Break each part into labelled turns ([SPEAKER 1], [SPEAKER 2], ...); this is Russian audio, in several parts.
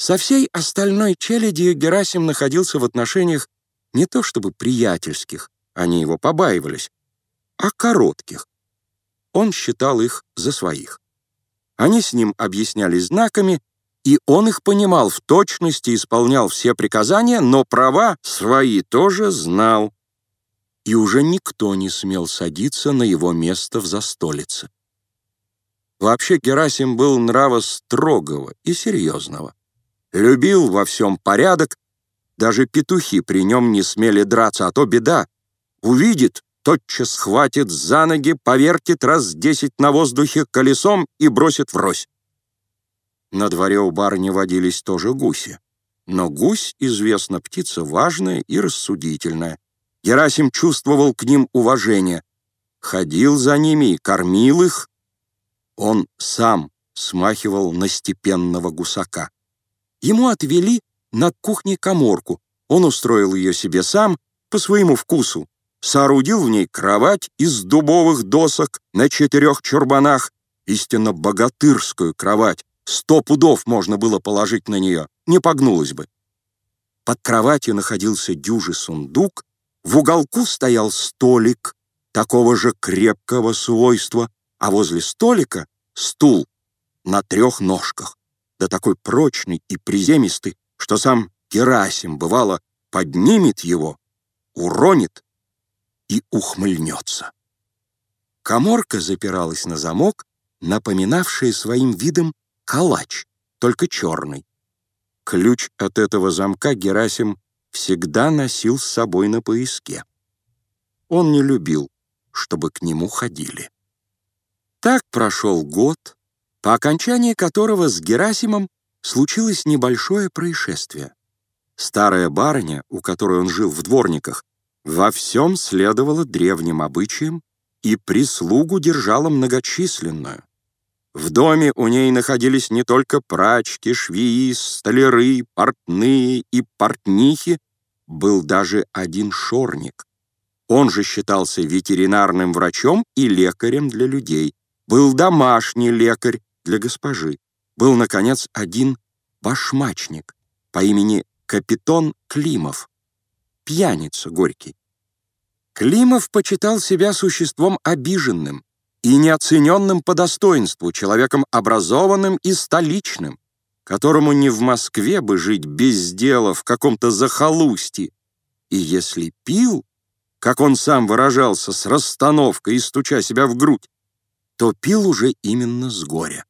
[SPEAKER 1] Со всей остальной челядью Герасим находился в отношениях не то чтобы приятельских, они его побаивались, а коротких. Он считал их за своих. Они с ним объяснялись знаками, и он их понимал в точности, исполнял все приказания, но права свои тоже знал. И уже никто не смел садиться на его место в застолице. Вообще Герасим был нрава строгого и серьезного. Любил во всем порядок, даже петухи при нем не смели драться, а то беда. Увидит, тотчас схватит за ноги, повертит раз десять на воздухе колесом и бросит врозь. На дворе у барыни водились тоже гуси. Но гусь, известно, птица важная и рассудительная. Герасим чувствовал к ним уважение. Ходил за ними и кормил их. Он сам смахивал на степенного гусака. Ему отвели на кухне коморку. Он устроил ее себе сам, по своему вкусу. Соорудил в ней кровать из дубовых досок на четырех чурбанах, истинно богатырскую кровать, Сто пудов можно было положить на нее, не погнулась бы. Под кроватью находился дюжий сундук, в уголку стоял столик такого же крепкого свойства, а возле столика стул на трех ножках, да такой прочный и приземистый, что сам Герасим, бывало, поднимет его, уронит и ухмыльнется. Коморка запиралась на замок, напоминавшая своим видом калач, только черный. Ключ от этого замка Герасим всегда носил с собой на пояске. Он не любил, чтобы к нему ходили. Так прошел год, по окончании которого с Герасимом случилось небольшое происшествие. Старая барыня, у которой он жил в дворниках, во всем следовала древним обычаям и прислугу держала многочисленную. В доме у ней находились не только прачки, швеи, столяры, портные и портнихи, был даже один шорник. Он же считался ветеринарным врачом и лекарем для людей. Был домашний лекарь для госпожи. Был, наконец, один башмачник по имени Капитон Климов, пьяница горький. Климов почитал себя существом обиженным, и неоцененным по достоинству, человеком образованным и столичным, которому не в Москве бы жить без дела в каком-то захолустье. И если пил, как он сам выражался, с расстановкой и стуча себя в грудь, то пил уже именно с горя.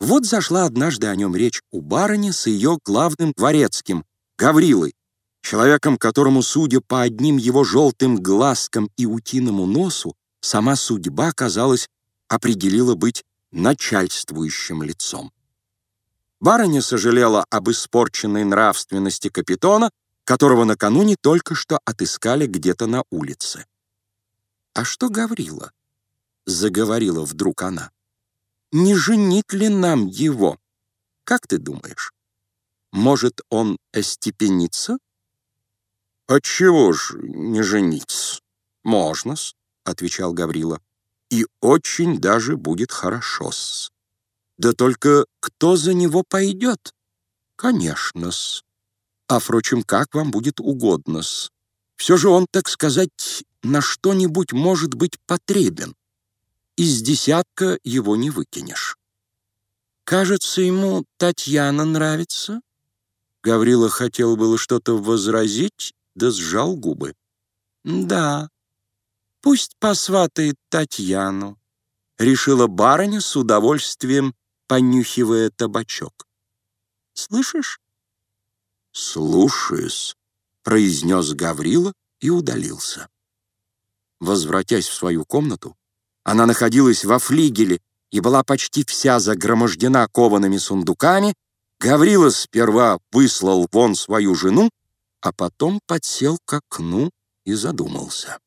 [SPEAKER 1] Вот зашла однажды о нем речь у барыни с ее главным дворецким, Гаврилой, человеком, которому, судя по одним его желтым глазкам и утиному носу, сама судьба, казалось, определила быть начальствующим лицом. Барыня сожалела об испорченной нравственности капитона, которого накануне только что отыскали где-то на улице. «А что Гаврила?» — заговорила вдруг она. «Не женить ли нам его? Как ты думаешь? Может, он остепенится?» «Отчего ж не жениться? Можно-с отвечал Гаврила. «И очень даже будет хорошо-с. Да только кто за него пойдет? Конечно-с. А, впрочем, как вам будет угодно-с. Все же он, так сказать, на что-нибудь может быть потребен. Из десятка его не выкинешь. Кажется, ему Татьяна нравится?» Гаврила хотел было что-то возразить, да сжал губы. «Да, Пусть посватает Татьяну, решила барыня с удовольствием, понюхивая табачок. Слышишь? Слушаюсь, произнес Гаврила и удалился. Возвратясь в свою комнату, она находилась во флигеле и была почти вся загромождена коваными сундуками, Гаврила сперва выслал вон свою жену, а потом подсел к окну и задумался.